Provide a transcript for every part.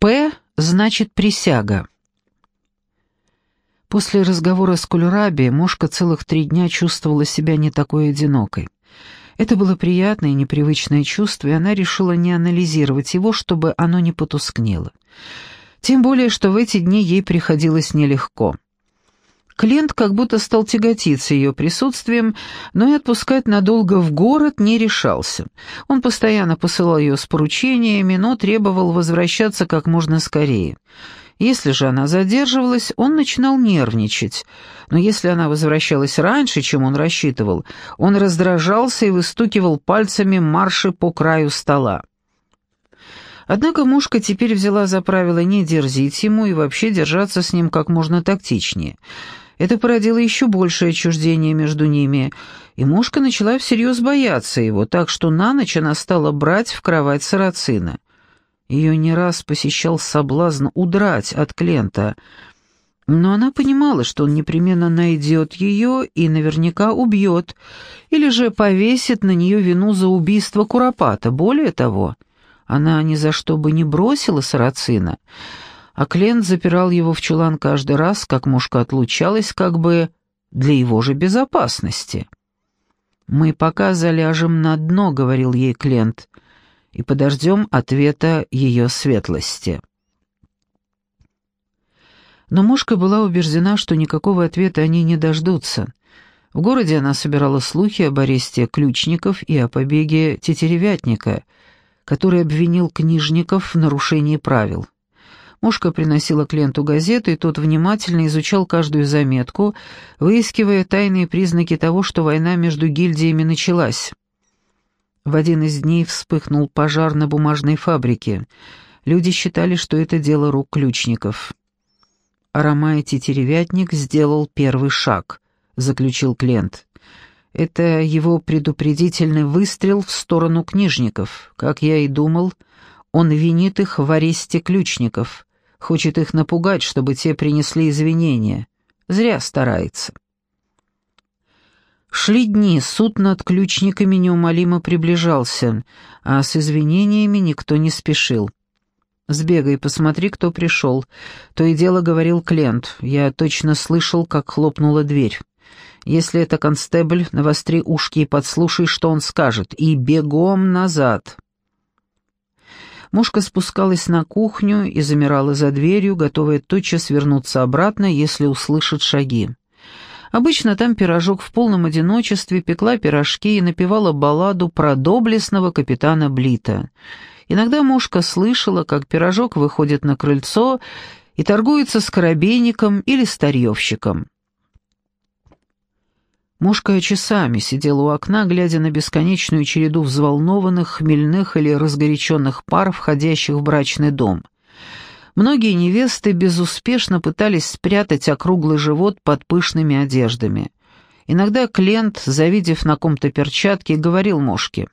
«П» значит «присяга». После разговора с Кульраби Мошка целых три дня чувствовала себя не такой одинокой. Это было приятное и непривычное чувство, и она решила не анализировать его, чтобы оно не потускнело. Тем более, что в эти дни ей приходилось нелегко. Клиент как будто стал тяготиться ее присутствием, но и отпускать надолго в город не решался. Он постоянно посылал ее с поручениями, но требовал возвращаться как можно скорее. Если же она задерживалась, он начинал нервничать. Но если она возвращалась раньше, чем он рассчитывал, он раздражался и выстукивал пальцами марши по краю стола. Однако мушка теперь взяла за правило не дерзить ему и вообще держаться с ним как можно тактичнее — это породило еще большее отчуждение между ними, и мушка начала всерьез бояться его, так что на ночь она стала брать в кровать сарацина. Ее не раз посещал соблазн удрать от Клента, но она понимала, что он непременно найдет ее и наверняка убьет, или же повесит на нее вину за убийство Куропата. Более того, она ни за что бы не бросила сарацина — а Клент запирал его в чулан каждый раз, как мушка отлучалась, как бы для его же безопасности. «Мы пока заляжем на дно», — говорил ей Клент, — «и подождем ответа ее светлости». Но мушка была убеждена, что никакого ответа они не дождутся. В городе она собирала слухи об аресте ключников и о побеге тетеревятника, который обвинил книжников в нарушении правил. Мушка приносила клиенту газету, и тот внимательно изучал каждую заметку, выискивая тайные признаки того, что война между гильдиями началась. В один из дней вспыхнул пожар на бумажной фабрике. Люди считали, что это дело рук ключников. «Аромай Тетеревятник сделал первый шаг», — заключил клиент. «Это его предупредительный выстрел в сторону книжников. Как я и думал, он винит их в аресте ключников. Хочет их напугать, чтобы те принесли извинения. Зря старается. Шли дни, суд над ключниками неумолимо приближался, а с извинениями никто не спешил. «Сбегай, посмотри, кто пришел». То и дело говорил Клент. Я точно слышал, как хлопнула дверь. «Если это констебль, навостри ушки и подслушай, что он скажет, и бегом назад». Мушка спускалась на кухню и замирала за дверью, готовая тотчас вернуться обратно, если услышит шаги. Обычно там пирожок в полном одиночестве пекла пирожки и напевала балладу про доблестного капитана Блита. Иногда мушка слышала, как пирожок выходит на крыльцо и торгуется с коробейником или старьевщиком. Мушка часами сидела у окна, глядя на бесконечную череду взволнованных, хмельных или разгоряченных пар, входящих в брачный дом. Многие невесты безуспешно пытались спрятать округлый живот под пышными одеждами. Иногда Клент, завидев на ком-то перчатки, говорил Мошке,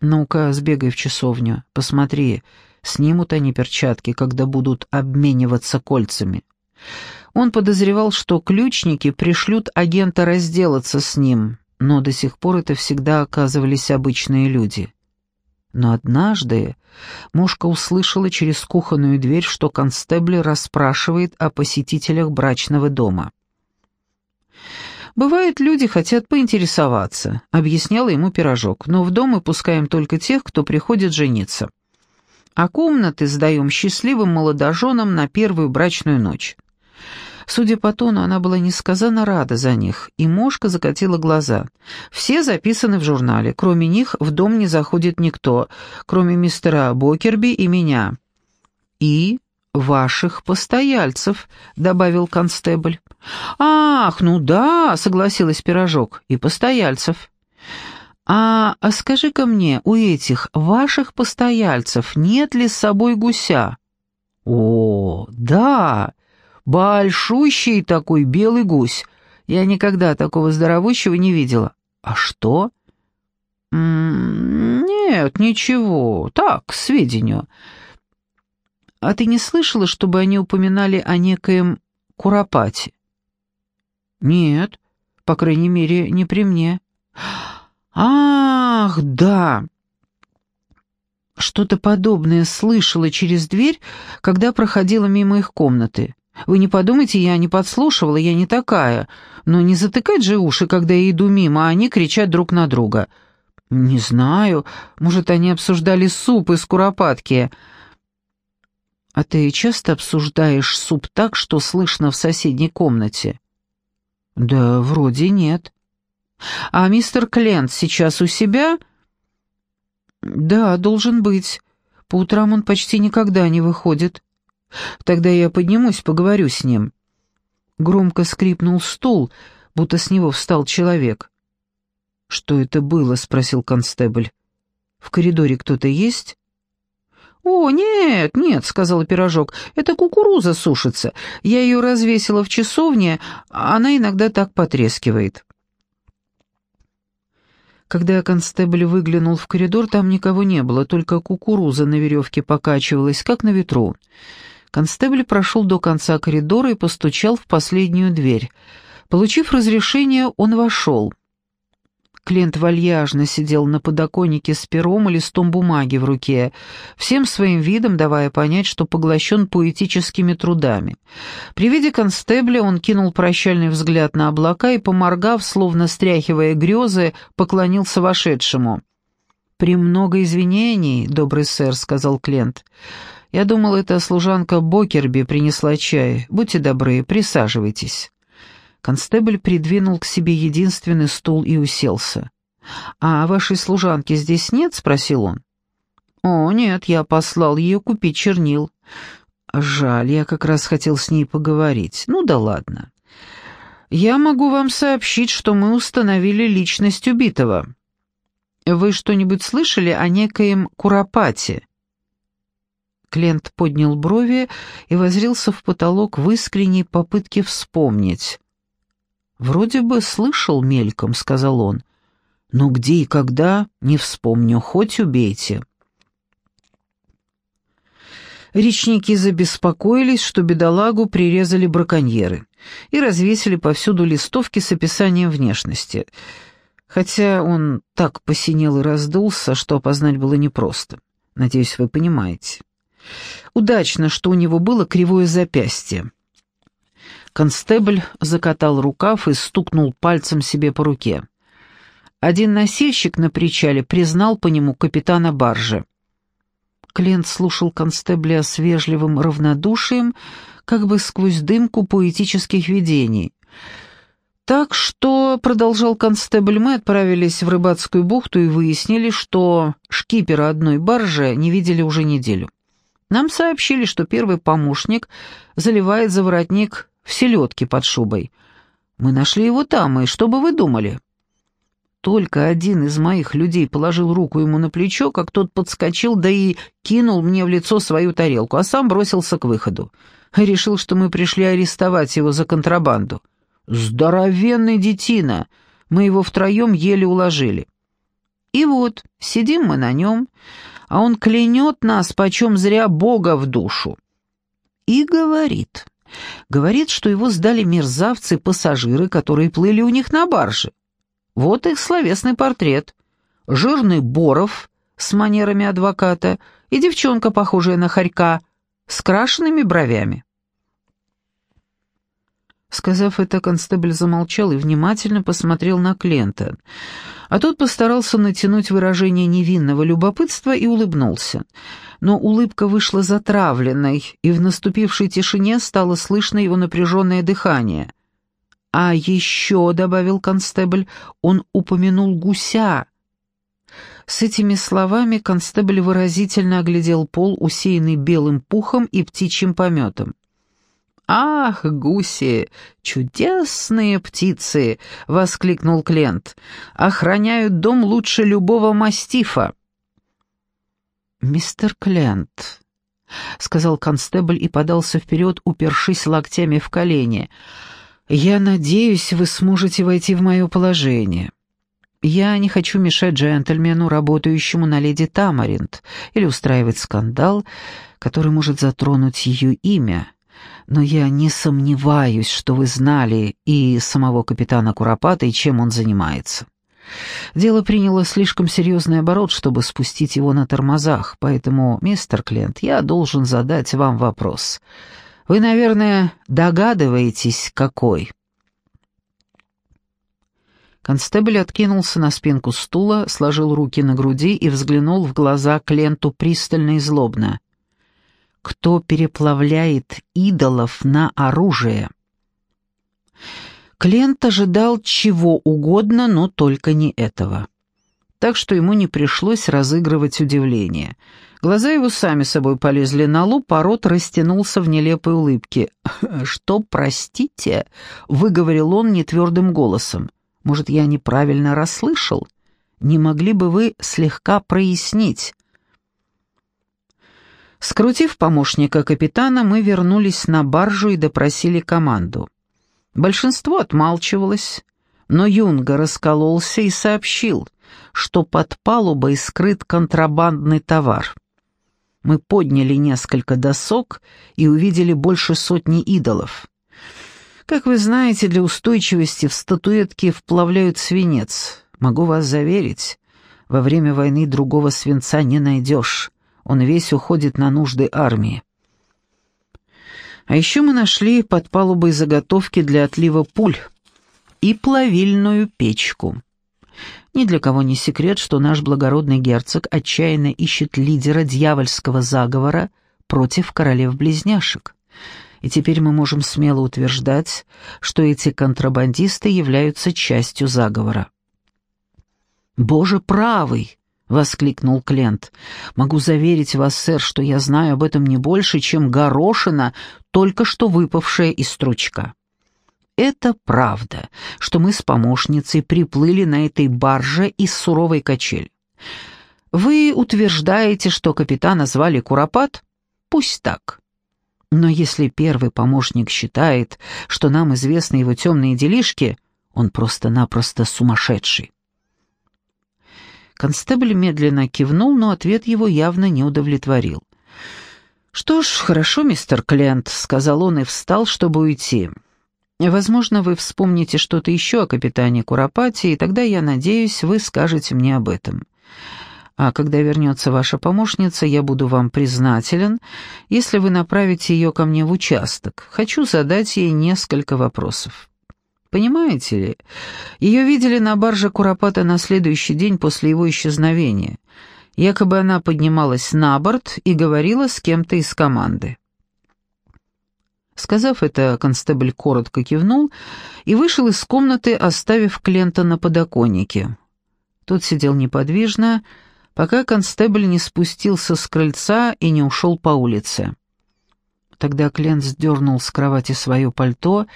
«Ну-ка, сбегай в часовню, посмотри, снимут они перчатки, когда будут обмениваться кольцами». Он подозревал, что ключники пришлют агента разделаться с ним, но до сих пор это всегда оказывались обычные люди. Но однажды мушка услышала через кухонную дверь, что констебль расспрашивает о посетителях брачного дома. «Бывает, люди хотят поинтересоваться», — объясняла ему пирожок, «но в дом мы пускаем только тех, кто приходит жениться. А комнаты сдаем счастливым молодоженам на первую брачную ночь. Судя по тону, она была несказанно рада за них, и Мошка закатила глаза. Все записаны в журнале, кроме них в дом не заходит никто, кроме мистера Бокерби и меня. «И ваших постояльцев», — добавил констебль. «Ах, ну да», — согласилась Пирожок, — «и постояльцев». «А, а скажи-ка мне, у этих ваших постояльцев нет ли с собой гуся?» «О, да!» Большущий такой белый гусь. Я никогда такого здоровущего не видела. А что? Нет, ничего. Так, к сведению. А ты не слышала, чтобы они упоминали о некоем Куропате? Нет, по крайней мере, не при мне. Ах, да. что-то подобное слышала через дверь, когда проходила мимо их комнаты. Вы не подумайте, я не подслушивала, я не такая. Но не затыкать же уши, когда я иду мимо, а они кричат друг на друга. Не знаю, может, они обсуждали суп из куропатки. А ты часто обсуждаешь суп так, что слышно в соседней комнате? Да, вроде нет. А мистер Клент сейчас у себя? Да, должен быть. По утрам он почти никогда не выходит. Тогда я поднимусь, поговорю с ним». Громко скрипнул стул, будто с него встал человек. «Что это было?» — спросил констебль. «В коридоре кто-то есть?» «О, нет, нет», — сказал пирожок, — «это кукуруза сушится. Я ее развесила в часовне, она иногда так потрескивает». Когда констебль выглянул в коридор, там никого не было, только кукуруза на веревке покачивалась, как на ветру. Констебль прошел до конца коридора и постучал в последнюю дверь. Получив разрешение, он вошел. Клиент вальяжно сидел на подоконнике с пером и листом бумаги в руке, всем своим видом давая понять, что поглощен поэтическими трудами. При виде констебля он кинул прощальный взгляд на облака и, поморгав, словно стряхивая грезы, поклонился вошедшему. «Премного извинений, добрый сэр», — сказал Клент. Я думал, это служанка Бокерби принесла чай. Будьте добры, присаживайтесь». Констебль придвинул к себе единственный стул и уселся. «А вашей служанки здесь нет?» — спросил он. «О, нет, я послал ее купить чернил». «Жаль, я как раз хотел с ней поговорить. Ну да ладно. Я могу вам сообщить, что мы установили личность убитого. Вы что-нибудь слышали о некоем Куропате?» Клент поднял брови и возрился в потолок в искренней попытке вспомнить. «Вроде бы слышал мельком», — сказал он. «Но где и когда, не вспомню, хоть убейте». Речники забеспокоились, что бедолагу прирезали браконьеры и развесили повсюду листовки с описанием внешности, хотя он так посинел и раздулся, что опознать было непросто. Надеюсь, вы понимаете. Удачно, что у него было кривое запястье. Констебль закатал рукав и стукнул пальцем себе по руке. Один носильщик на причале признал по нему капитана баржи. Клент слушал констебля с вежливым равнодушием, как бы сквозь дымку поэтических видений. «Так что», — продолжал констебль, — «мы отправились в рыбацкую бухту и выяснили, что шкипера одной баржи не видели уже неделю. Нам сообщили, что первый помощник заливает за воротник в селедке под шубой. Мы нашли его там, и что бы вы думали? Только один из моих людей положил руку ему на плечо, как тот подскочил, да и кинул мне в лицо свою тарелку, а сам бросился к выходу. Решил, что мы пришли арестовать его за контрабанду. Здоровенный детина! Мы его втроем еле уложили. И вот, сидим мы на нем, а он клянет нас почем зря Бога в душу. И говорит, говорит, что его сдали мерзавцы-пассажиры, которые плыли у них на барже. Вот их словесный портрет. Жирный Боров с манерами адвоката и девчонка, похожая на хорька, с крашенными бровями. Сказав это, констебль замолчал и внимательно посмотрел на Клента. А тот постарался натянуть выражение невинного любопытства и улыбнулся. Но улыбка вышла затравленной, и в наступившей тишине стало слышно его напряженное дыхание. «А еще», — добавил констебль, — «он упомянул гуся». С этими словами констебль выразительно оглядел пол, усеянный белым пухом и птичьим пометом. «Ах, гуси, чудесные птицы!» — воскликнул Клент. «Охраняют дом лучше любого мастифа». «Мистер Клент», — сказал констебль и подался вперед, упершись локтями в колени, — «я надеюсь, вы сможете войти в мое положение». Я не хочу мешать джентльмену, работающему на леди Тамаринт, или устраивать скандал, который может затронуть ее имя но я не сомневаюсь, что вы знали и самого капитана Куропата, и чем он занимается. Дело приняло слишком серьезный оборот, чтобы спустить его на тормозах, поэтому, мистер Клент, я должен задать вам вопрос. Вы, наверное, догадываетесь, какой?» Констебль откинулся на спинку стула, сложил руки на груди и взглянул в глаза Кленту пристально и злобно. «Кто переплавляет идолов на оружие?» Клент ожидал чего угодно, но только не этого. Так что ему не пришлось разыгрывать удивление. Глаза его сами собой полезли на лоб, а рот растянулся в нелепой улыбке. «Что, простите?» — выговорил он нетвердым голосом. «Может, я неправильно расслышал? Не могли бы вы слегка прояснить?» Скрутив помощника капитана, мы вернулись на баржу и допросили команду. Большинство отмалчивалось, но Юнга раскололся и сообщил, что под палубой скрыт контрабандный товар. Мы подняли несколько досок и увидели больше сотни идолов. Как вы знаете, для устойчивости в статуэтке вплавляют свинец. Могу вас заверить, во время войны другого свинца не найдешь. Он весь уходит на нужды армии. А еще мы нашли под палубой заготовки для отлива пуль и плавильную печку. Ни для кого не секрет, что наш благородный герцог отчаянно ищет лидера дьявольского заговора против королев-близняшек. И теперь мы можем смело утверждать, что эти контрабандисты являются частью заговора. «Боже правый!» — воскликнул Клент. «Могу заверить вас, сэр, что я знаю об этом не больше, чем горошина, только что выпавшая из стручка. Это правда, что мы с помощницей приплыли на этой барже из суровой качели. Вы утверждаете, что капитана звали Куропат? Пусть так. Но если первый помощник считает, что нам известны его темные делишки, он просто-напросто сумасшедший. Констебль медленно кивнул, но ответ его явно не удовлетворил. «Что ж, хорошо, мистер Клент», — сказал он и встал, чтобы уйти. «Возможно, вы вспомните что-то еще о капитане Куропате, и тогда, я надеюсь, вы скажете мне об этом. А когда вернется ваша помощница, я буду вам признателен, если вы направите ее ко мне в участок. Хочу задать ей несколько вопросов». Понимаете ли, ее видели на барже Куропата на следующий день после его исчезновения. Якобы она поднималась на борт и говорила с кем-то из команды. Сказав это, констебль коротко кивнул и вышел из комнаты, оставив Клента на подоконнике. Тот сидел неподвижно, пока констебль не спустился с крыльца и не ушел по улице. Тогда Клент сдернул с кровати свое пальто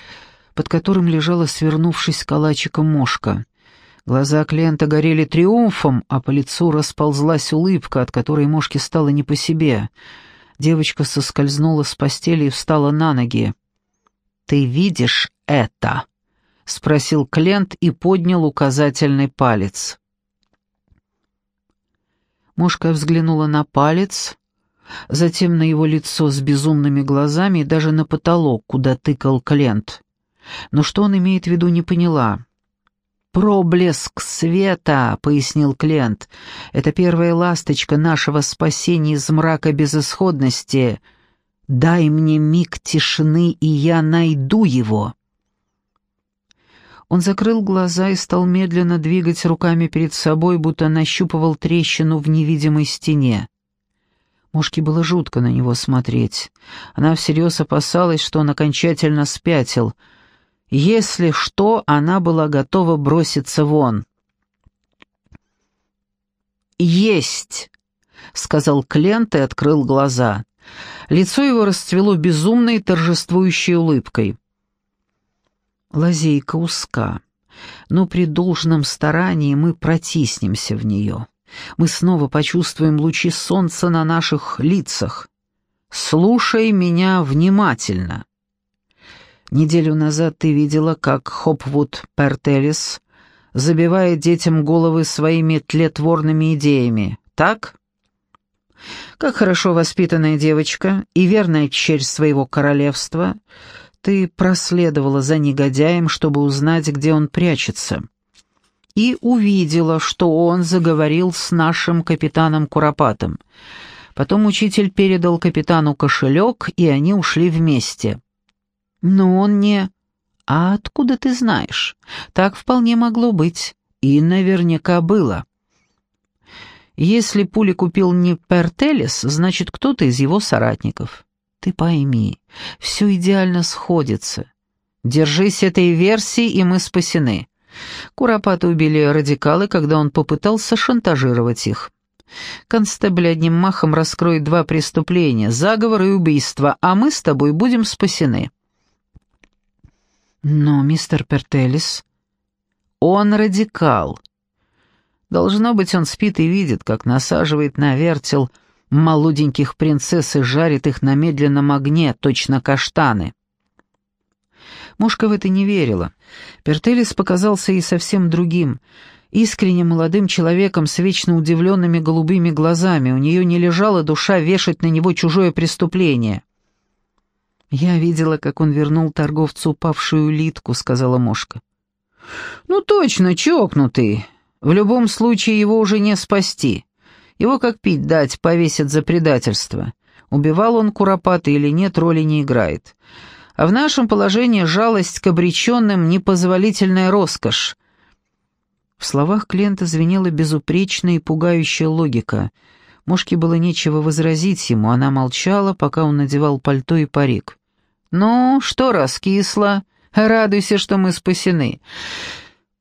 под которым лежала, свернувшись калачиком, мошка. Глаза клиента горели триумфом, а по лицу расползлась улыбка, от которой мошке стало не по себе. Девочка соскользнула с постели и встала на ноги. «Ты видишь это?» — спросил Клент и поднял указательный палец. Мошка взглянула на палец, затем на его лицо с безумными глазами и даже на потолок, куда тыкал Клент но что он имеет в виду, не поняла. «Проблеск света», — пояснил Клент, — «это первая ласточка нашего спасения из мрака безысходности. Дай мне миг тишины, и я найду его». Он закрыл глаза и стал медленно двигать руками перед собой, будто нащупывал трещину в невидимой стене. Мушке было жутко на него смотреть. Она всерьез опасалась, что он окончательно спятил — если что, она была готова броситься вон. «Есть!» — сказал Клент и открыл глаза. Лицо его расцвело безумной торжествующей улыбкой. Лазейка узка, но при должном старании мы протиснемся в нее. Мы снова почувствуем лучи солнца на наших лицах. Слушай меня внимательно. Неделю назад ты видела, как Хопвуд Пертелис забивает детям головы своими тлетворными идеями, так? Как хорошо воспитанная девочка и верная черь своего королевства, ты проследовала за негодяем, чтобы узнать, где он прячется. и увидела, что он заговорил с нашим капитаном Куропатом. Потом учитель передал капитану кошелек, и они ушли вместе. Но он не... А откуда ты знаешь? Так вполне могло быть. И наверняка было. Если пули купил не Пертелес, значит, кто-то из его соратников. Ты пойми, все идеально сходится. Держись этой версии, и мы спасены. Куропаты убили радикалы, когда он попытался шантажировать их. Констебль одним махом раскроет два преступления — заговор и убийство, а мы с тобой будем спасены. Но мистер Пертелис... Он радикал. Должно быть, он спит и видит, как насаживает на вертел молоденьких принцесс и жарит их на медленном огне, точно каштаны. Мушка в это не верила. Пертелис показался ей совсем другим, искренне молодым человеком с вечно удивленными голубыми глазами. У нее не лежала душа вешать на него чужое преступление. «Я видела, как он вернул торговцу упавшую улитку», — сказала Мошка. «Ну точно, чокнутый. В любом случае его уже не спасти. Его как пить дать, повесят за предательство. Убивал он Куропата или нет, роли не играет. А в нашем положении жалость к обреченным — непозволительная роскошь. В словах клиента звенела безупречная и пугающая логика. Мошке было нечего возразить ему, она молчала, пока он надевал пальто и парик. «Ну, что раскисло? Радуйся, что мы спасены.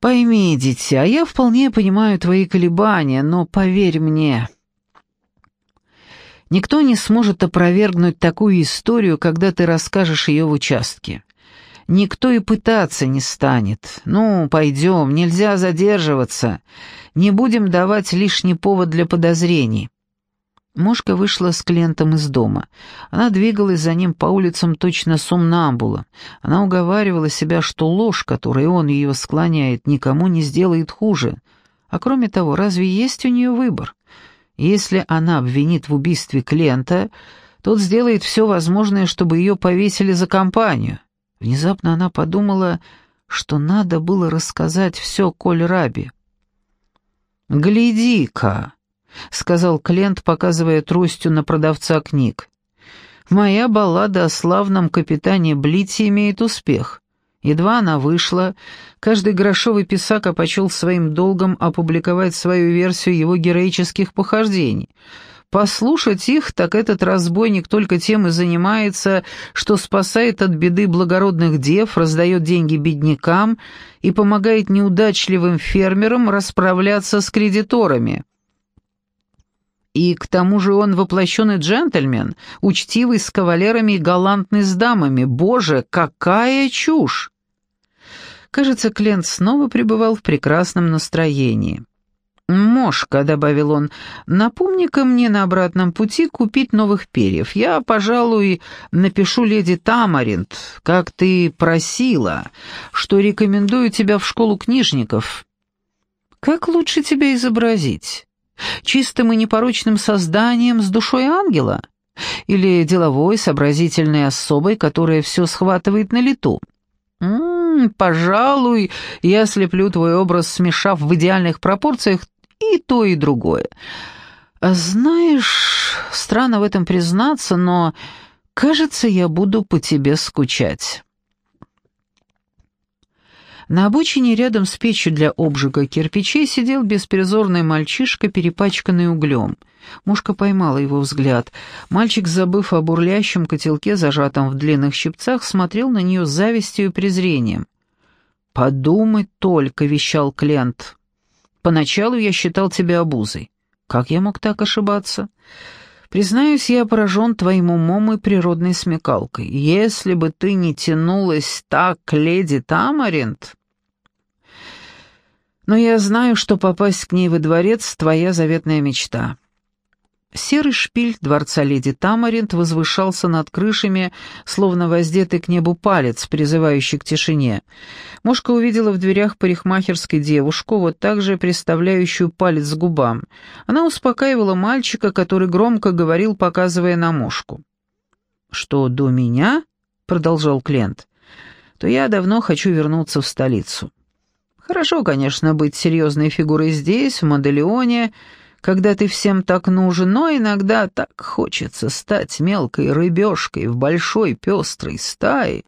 Пойми, дитя, я вполне понимаю твои колебания, но поверь мне, никто не сможет опровергнуть такую историю, когда ты расскажешь ее в участке. Никто и пытаться не станет. Ну, пойдем, нельзя задерживаться. Не будем давать лишний повод для подозрений. Мошка вышла с клиентом из дома. Она двигалась за ним по улицам точно сомнамбула. Она уговаривала себя, что ложь, которой он ее склоняет, никому не сделает хуже. А кроме того, разве есть у нее выбор? Если она обвинит в убийстве клиента, тот сделает все возможное, чтобы ее повесили за компанию. Внезапно она подумала, что надо было рассказать все Коль Раби. «Гляди-ка!» — сказал Клент, показывая тростью на продавца книг. «Моя баллада о славном капитане Блите имеет успех. Едва она вышла, каждый грошовый писак опочел своим долгом опубликовать свою версию его героических похождений — Послушать их, так этот разбойник только тем и занимается, что спасает от беды благородных дев, раздает деньги беднякам и помогает неудачливым фермерам расправляться с кредиторами. И к тому же он воплощенный джентльмен, учтивый с кавалерами и галантный с дамами. Боже, какая чушь! Кажется, Клент снова пребывал в прекрасном настроении. «Мошка», — добавил он, — «напомни-ка мне на обратном пути купить новых перьев. Я, пожалуй, напишу леди Тамаринт, как ты просила, что рекомендую тебя в школу книжников». «Как лучше тебя изобразить? Чистым и непорочным созданием с душой ангела? Или деловой, сообразительной особой, которая все схватывает на лету?» «М -м, «Пожалуй, я слеплю твой образ, смешав в идеальных пропорциях и то, и другое. Знаешь, странно в этом признаться, но, кажется, я буду по тебе скучать. На обочине рядом с печью для обжига кирпичей сидел беспризорный мальчишка, перепачканный углем. Мушка поймала его взгляд. Мальчик, забыв о бурлящем котелке, зажатом в длинных щипцах, смотрел на нее с завистью и презрением. «Подумать только», — вещал Клент. Поначалу я считал тебя обузой. Как я мог так ошибаться? Признаюсь, я поражен твоим умом и природной смекалкой. Если бы ты не тянулась так к леди Тамаринт... Но я знаю, что попасть к ней во дворец — твоя заветная мечта. Серый шпиль дворца леди Тамаринт возвышался над крышами, словно воздетый к небу палец, призывающий к тишине. Мошка увидела в дверях парикмахерской девушку, вот так же приставляющую палец к губам. Она успокаивала мальчика, который громко говорил, показывая на Мошку. «Что до меня?» — продолжал Клент. «То я давно хочу вернуться в столицу. Хорошо, конечно, быть серьезной фигурой здесь, в Моделеоне, когда ты всем так нужен, но иногда так хочется стать мелкой рыбешкой в большой пестрой стае.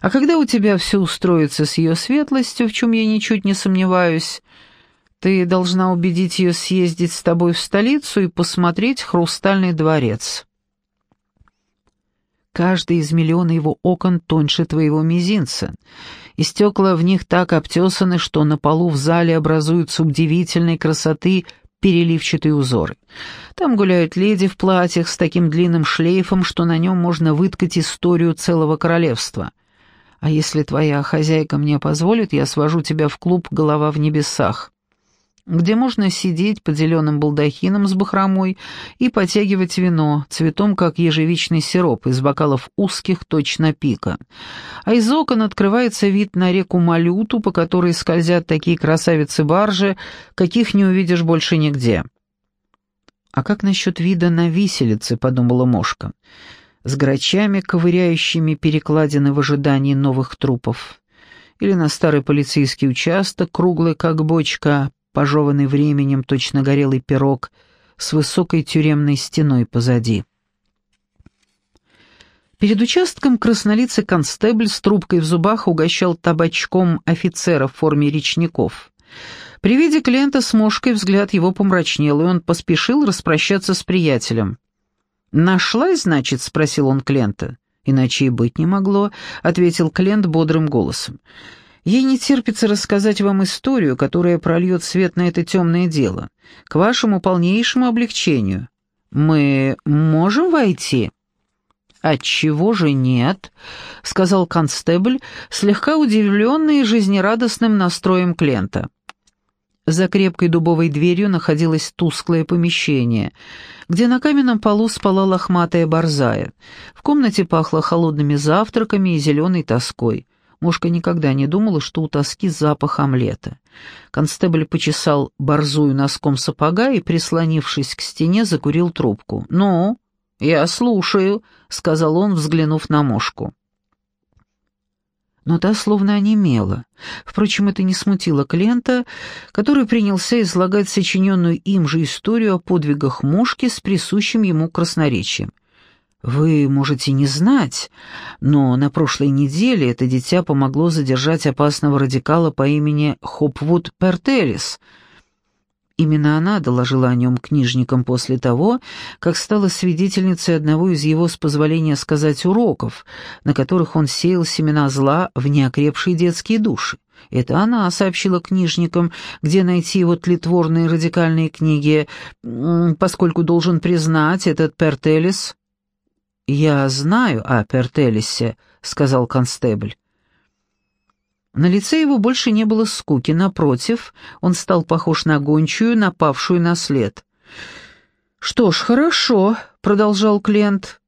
А когда у тебя все устроится с ее светлостью, в чем я ничуть не сомневаюсь, ты должна убедить ее съездить с тобой в столицу и посмотреть «Хрустальный дворец». Каждый из миллиона его окон тоньше твоего мизинца, и стекла в них так обтесаны, что на полу в зале образуются удивительной красоты переливчатые узоры. Там гуляют леди в платьях с таким длинным шлейфом, что на нем можно выткать историю целого королевства. А если твоя хозяйка мне позволит, я свожу тебя в клуб «Голова в небесах» где можно сидеть под зеленым балдахином с бахромой и потягивать вино, цветом как ежевичный сироп, из бокалов узких точно пика. А из окон открывается вид на реку Малюту, по которой скользят такие красавицы-баржи, каких не увидишь больше нигде. «А как насчет вида на виселице?» — подумала Мошка. «С грачами, ковыряющими перекладины в ожидании новых трупов» или на старый полицейский участок, круглый как бочка, пожеванный временем точно горелый пирог с высокой тюремной стеной позади. Перед участком краснолицый констебль с трубкой в зубах угощал табачком офицера в форме речников. При виде клиента с мошкой взгляд его помрачнел, и он поспешил распрощаться с приятелем. «Нашлась, значит?» — спросил он клиента. «Иначе и быть не могло», — ответил клиент бодрым голосом. Ей не терпится рассказать вам историю, которая прольет свет на это темное дело, к вашему полнейшему облегчению. Мы можем войти?» «Отчего же нет?» — сказал констебль, слегка удивленный жизнерадостным настроем клиента. За крепкой дубовой дверью находилось тусклое помещение, где на каменном полу спала лохматая борзая. В комнате пахло холодными завтраками и зеленой тоской. Мушка никогда не думала, что у тоски запах омлета. Констебль почесал борзую носком сапога и, прислонившись к стене, закурил трубку. «Ну, я слушаю», — сказал он, взглянув на Мошку. Но та словно онемела. Впрочем, это не смутило клиента, который принялся излагать сочиненную им же историю о подвигах Мошки с присущим ему красноречием. Вы можете не знать, но на прошлой неделе это дитя помогло задержать опасного радикала по имени Хопвуд Пертелис. Именно она доложила о нем книжникам после того, как стала свидетельницей одного из его, с позволения сказать, уроков, на которых он сеял семена зла в неокрепшие детские души. Это она сообщила книжникам, где найти его тлетворные радикальные книги, поскольку, должен признать, этот Пертелис «Я знаю о Пертелисе», — сказал констебль. На лице его больше не было скуки, напротив, он стал похож на гончую, напавшую на след. «Что ж, хорошо», — продолжал клиент.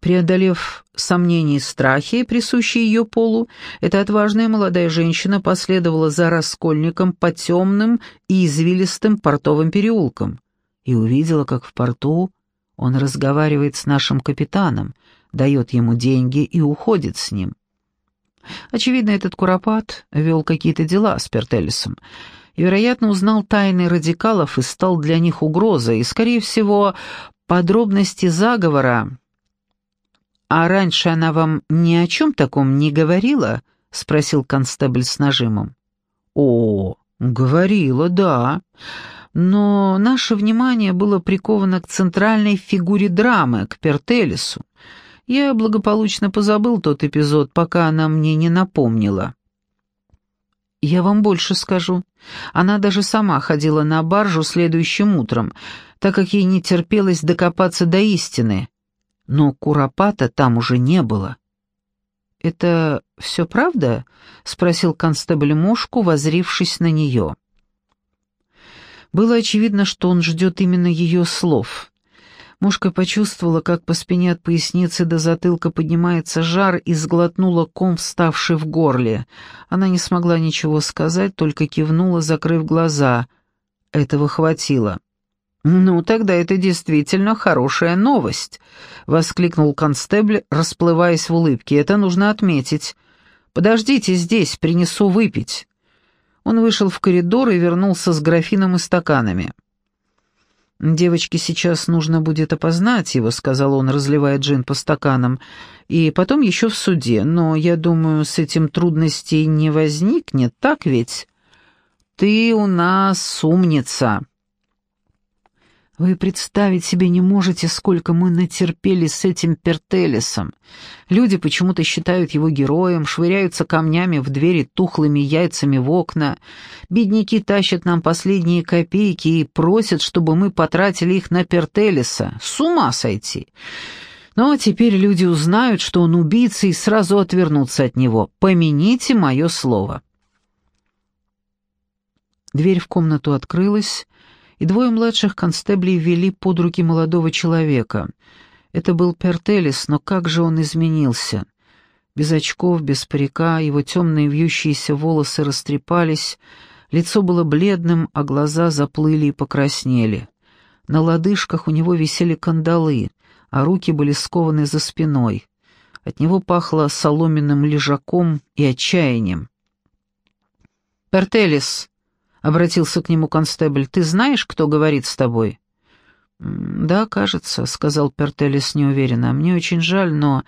Преодолев сомнения и страхи, присущие ее полу, эта отважная молодая женщина последовала за раскольником по темным и извилистым портовым переулкам и увидела, как в порту он разговаривает с нашим капитаном, дает ему деньги и уходит с ним. Очевидно, этот Куропат вел какие-то дела с Пертелесом вероятно, узнал тайны радикалов и стал для них угрозой, и, скорее всего, подробности заговора... «А раньше она вам ни о чем таком не говорила?» — спросил констебль с нажимом. «О, говорила, да но наше внимание было приковано к центральной фигуре драмы, к Пертелису. Я благополучно позабыл тот эпизод, пока она мне не напомнила. Я вам больше скажу. Она даже сама ходила на баржу следующим утром, так как ей не терпелось докопаться до истины. Но Куропата там уже не было. «Это все правда?» — спросил констебль Мошку, возрившись на нее. Было очевидно, что он ждет именно ее слов. Мушка почувствовала, как по спине от поясницы до затылка поднимается жар и сглотнула ком, вставший в горле. Она не смогла ничего сказать, только кивнула, закрыв глаза. Этого хватило. «Ну, тогда это действительно хорошая новость», — воскликнул констебль, расплываясь в улыбке. «Это нужно отметить. Подождите здесь, принесу выпить». Он вышел в коридор и вернулся с графином и стаканами. «Девочке сейчас нужно будет опознать его», — сказал он, разливая джин по стаканам, — «и потом еще в суде, но, я думаю, с этим трудностей не возникнет, так ведь?» «Ты у нас умница». Вы представить себе не можете, сколько мы натерпели с этим Пертелесом. Люди почему-то считают его героем, швыряются камнями в двери тухлыми яйцами в окна. Бедняки тащат нам последние копейки и просят, чтобы мы потратили их на Пертелеса. С ума сойти! Но теперь люди узнают, что он убийца, и сразу отвернутся от него. Помяните мое слово. Дверь в комнату открылась, и двое младших констеблей ввели под руки молодого человека. Это был Пертелис, но как же он изменился? Без очков, без парика, его темные вьющиеся волосы растрепались, лицо было бледным, а глаза заплыли и покраснели. На лодыжках у него висели кандалы, а руки были скованы за спиной. От него пахло соломенным лежаком и отчаянием. «Пертелис!» Обратился к нему констебль. «Ты знаешь, кто говорит с тобой?» «Да, кажется», — сказал Пертелис неуверенно. «Мне очень жаль, но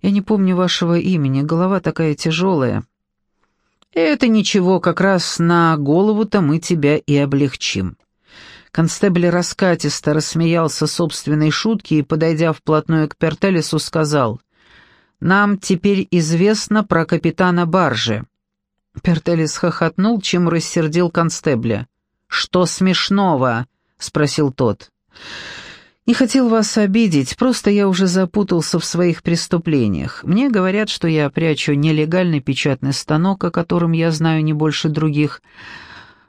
я не помню вашего имени. Голова такая тяжелая». «Это ничего, как раз на голову-то мы тебя и облегчим». Констебль раскатисто рассмеялся собственной шутке и, подойдя вплотную к Пертелису, сказал, «Нам теперь известно про капитана баржи». Пертелис хохотнул, чем рассердил констебля. «Что смешного?» — спросил тот. «Не хотел вас обидеть, просто я уже запутался в своих преступлениях. Мне говорят, что я прячу нелегальный печатный станок, о котором я знаю не больше других.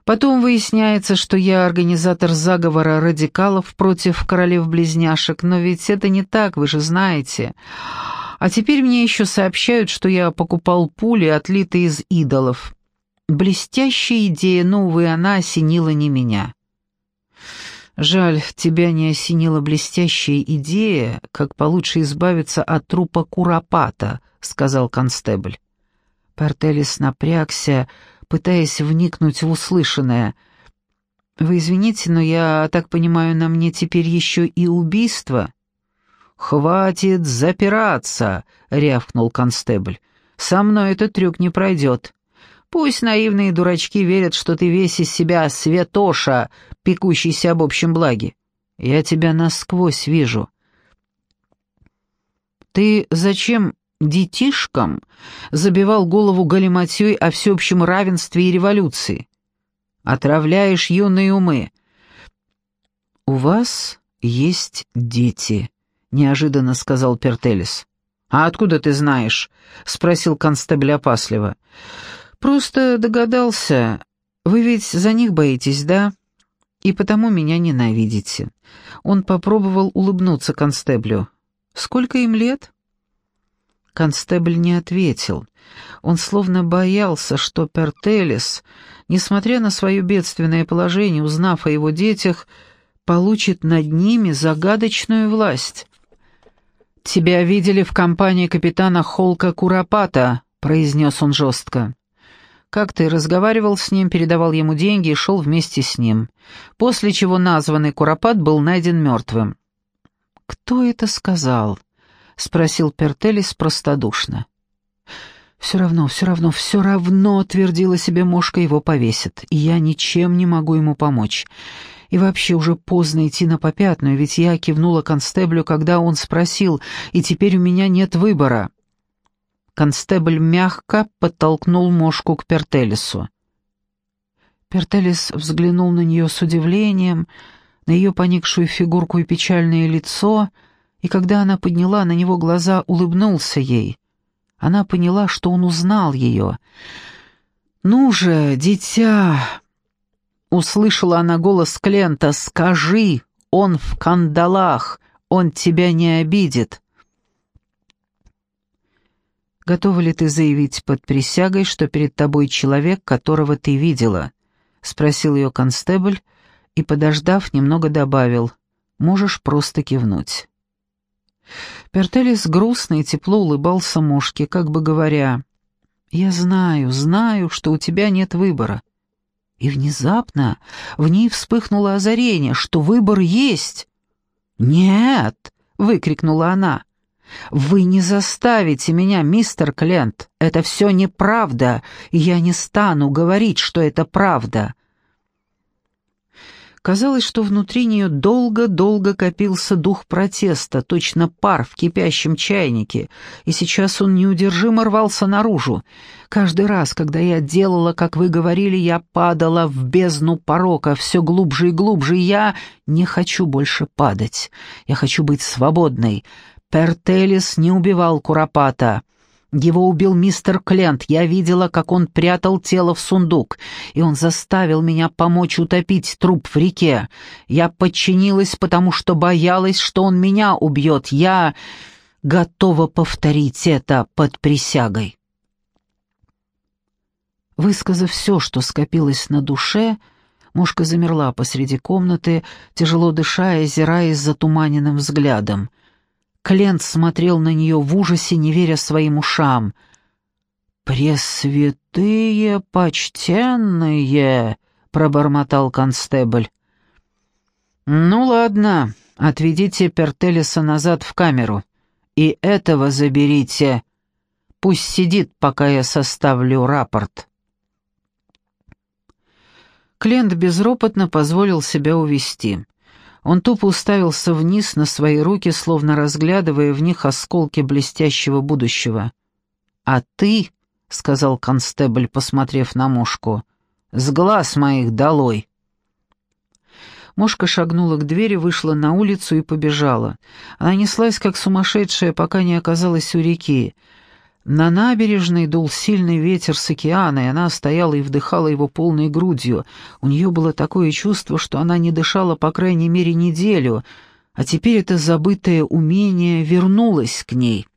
Потом выясняется, что я организатор заговора радикалов против королев-близняшек, но ведь это не так, вы же знаете. А теперь мне еще сообщают, что я покупал пули, отлитые из идолов. Блестящая идея, но, увы, она осенила не меня. Жаль, тебя не осенила блестящая идея, как получше избавиться от трупа Куропата, сказал констебль. Портелис напрягся, пытаясь вникнуть в услышанное. «Вы извините, но я так понимаю, на мне теперь еще и убийство?» «Хватит запираться!» — рявкнул констебль. «Со мной этот трюк не пройдет. Пусть наивные дурачки верят, что ты весь из себя святоша, пекущийся об общем благе. Я тебя насквозь вижу». «Ты зачем детишкам забивал голову галиматьей о всеобщем равенстве и революции? Отравляешь юные умы». «У вас есть дети», — неожиданно сказал Пертелис. «А откуда ты знаешь?» — спросил констебль опасливо. «Просто догадался. Вы ведь за них боитесь, да? И потому меня ненавидите». Он попробовал улыбнуться констеблю. «Сколько им лет?» Констебль не ответил. Он словно боялся, что Пертелис, несмотря на свое бедственное положение, узнав о его детях, получит над ними загадочную власть. «Тебя видели в компании капитана Холка Куропата», — произнес он жестко. «Как ты разговаривал с ним, передавал ему деньги и шел вместе с ним, после чего названный Куропат был найден мертвым». «Кто это сказал?» — спросил Пертелис простодушно. «Все равно, все равно, все равно», — твердила себе мошка, — «его повесят, и я ничем не могу ему помочь. И вообще уже поздно идти на попятную, ведь я кивнула констеблю, когда он спросил, и теперь у меня нет выбора. Констебль мягко подтолкнул мошку к Пертелису. Пертелис взглянул на нее с удивлением, на ее поникшую фигурку и печальное лицо, и когда она подняла на него глаза, улыбнулся ей. Она поняла, что он узнал ее. «Ну же, дитя!» Услышала она голос Клента «Скажи, он в кандалах, он тебя не обидит». «Готова ли ты заявить под присягой, что перед тобой человек, которого ты видела?» — спросил ее констебль и, подождав, немного добавил «Можешь просто кивнуть». Пертелис грустно и тепло улыбался мушке, как бы говоря Я знаю, знаю, что у тебя нет выбора. И внезапно в ней вспыхнуло озарение, что выбор есть. «Нет!» — выкрикнула она. «Вы не заставите меня, мистер Клент. Это все неправда, и я не стану говорить, что это правда. Казалось, что внутри нее долго-долго копился дух протеста, точно пар в кипящем чайнике, и сейчас он неудержимо рвался наружу. Каждый раз, когда я делала, как вы говорили, я падала в бездну порока, все глубже и глубже, я не хочу больше падать. Я хочу быть свободной. Пертелис не убивал Куропата. Его убил мистер Клент. Я видела, как он прятал тело в сундук, и он заставил меня помочь утопить труп в реке. Я подчинилась, потому что боялась, что он меня убьет. Я готова повторить это под присягой. Высказав все, что скопилось на душе, мушка замерла посреди комнаты, тяжело дыша и озираясь затуманенным взглядом. Клент смотрел на нее в ужасе, не веря своим ушам. «Пресвятые почтенные!» — пробормотал констебль. «Ну ладно, отведите Пертелиса назад в камеру. И этого заберите. Пусть сидит, пока я составлю рапорт». Клент безропотно позволил себя увести. Он тупо уставился вниз на свои руки, словно разглядывая в них осколки блестящего будущего. «А ты», — сказал констебль, посмотрев на мушку, — «с глаз моих долой». Мошка шагнула к двери, вышла на улицу и побежала. Она неслась, как сумасшедшая, пока не оказалась у реки. На набережной дул сильный ветер с океана, и она стояла и вдыхала его полной грудью. У нее было такое чувство, что она не дышала по крайней мере неделю, а теперь это забытое умение вернулось к ней.